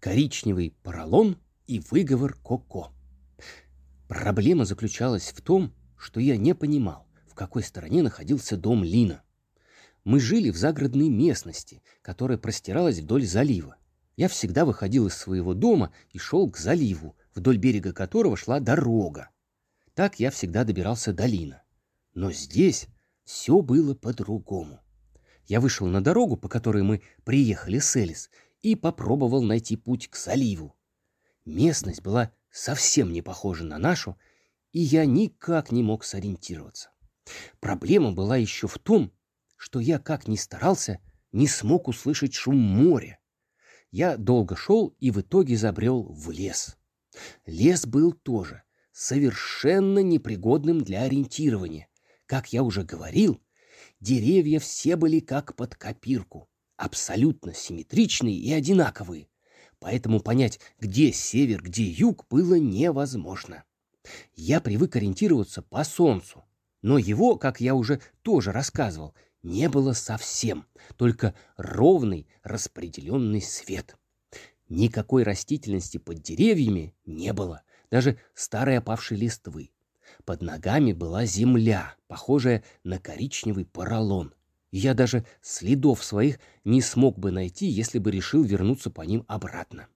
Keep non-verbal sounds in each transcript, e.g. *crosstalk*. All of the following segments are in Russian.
коричневый поролон и выговор Коко. Проблема заключалась в том, что я не понимал, в какой стороне находился дом Лина. Мы жили в загородной местности, которая простиралась вдоль залива. Я всегда выходил из своего дома и шел к заливу, вдоль берега которого шла дорога. Так я всегда добирался до Лина. Но здесь все было по-другому. Я вышел на дорогу, по которой мы приехали с Элис, и попробовал найти путь к заливу. Местность была совсем не похожа на нашу, и я никак не мог сориентироваться. Проблема была еще в том, что я, как ни старался, не смог услышать шум моря. Я долго шел и в итоге забрел в лес. Лес был тоже совершенно непригодным для ориентирования. Как я уже говорил, деревья все были как под копирку, абсолютно симметричные и одинаковые, поэтому понять, где север, где юг, было невозможно. Я привык ориентироваться по солнцу, но его, как я уже тоже рассказывал, не было совсем, только ровный распределенный свет. Никакой растительности под деревьями не было, даже старой опавшей листвы. Под ногами была земля, похожая на коричневый поролон. Я даже следов своих не смог бы найти, если бы решил вернуться по ним обратно.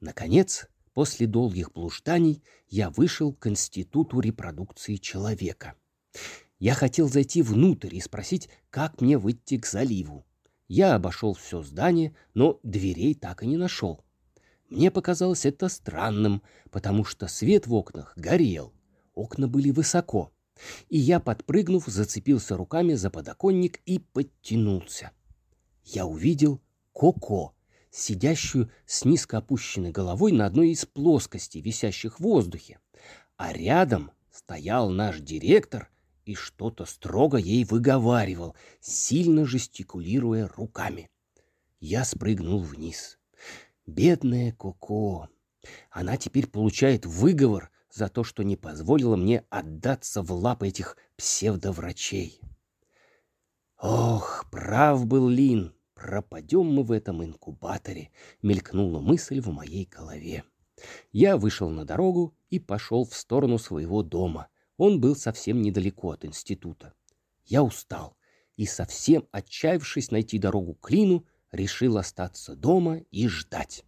Наконец, после долгих блужданий, я вышел к Институту репродукции человека. Я хотел зайти внутрь и спросить, как мне выйти к заливу. Я обошел все здание, но дверей так и не нашел. Мне показалось это странным, потому что свет в окнах горел. Окна были высоко и я, подпрыгнув, зацепился руками за подоконник и подтянулся. Я увидел Коко, сидящую с низко опущенной головой на одной из плоскостей, висящих в воздухе. А рядом стоял наш директор и что-то строго ей выговаривал, сильно жестикулируя руками. Я спрыгнул вниз. Бедная Коко. Она теперь получает выговор за то, что не позволила мне отдаться в лапы этих псевдоврачей. Ох, прав был Лин, пропадем мы в этом инкубаторе, мелькнула мысль в моей голове. Я вышел на дорогу и пошел в сторону своего дома. Он был совсем недалеко от института. Я устал и, совсем отчаявшись найти дорогу к Лину, решил остаться дома и ждать.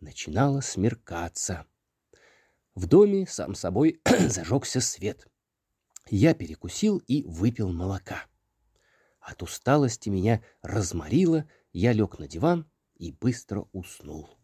Начинало смеркаться. В доме сам собой *clears throat* зажегся свет. Я перекусил и выпил молока. От усталости меня разморило, я лег на диван и быстро уснул.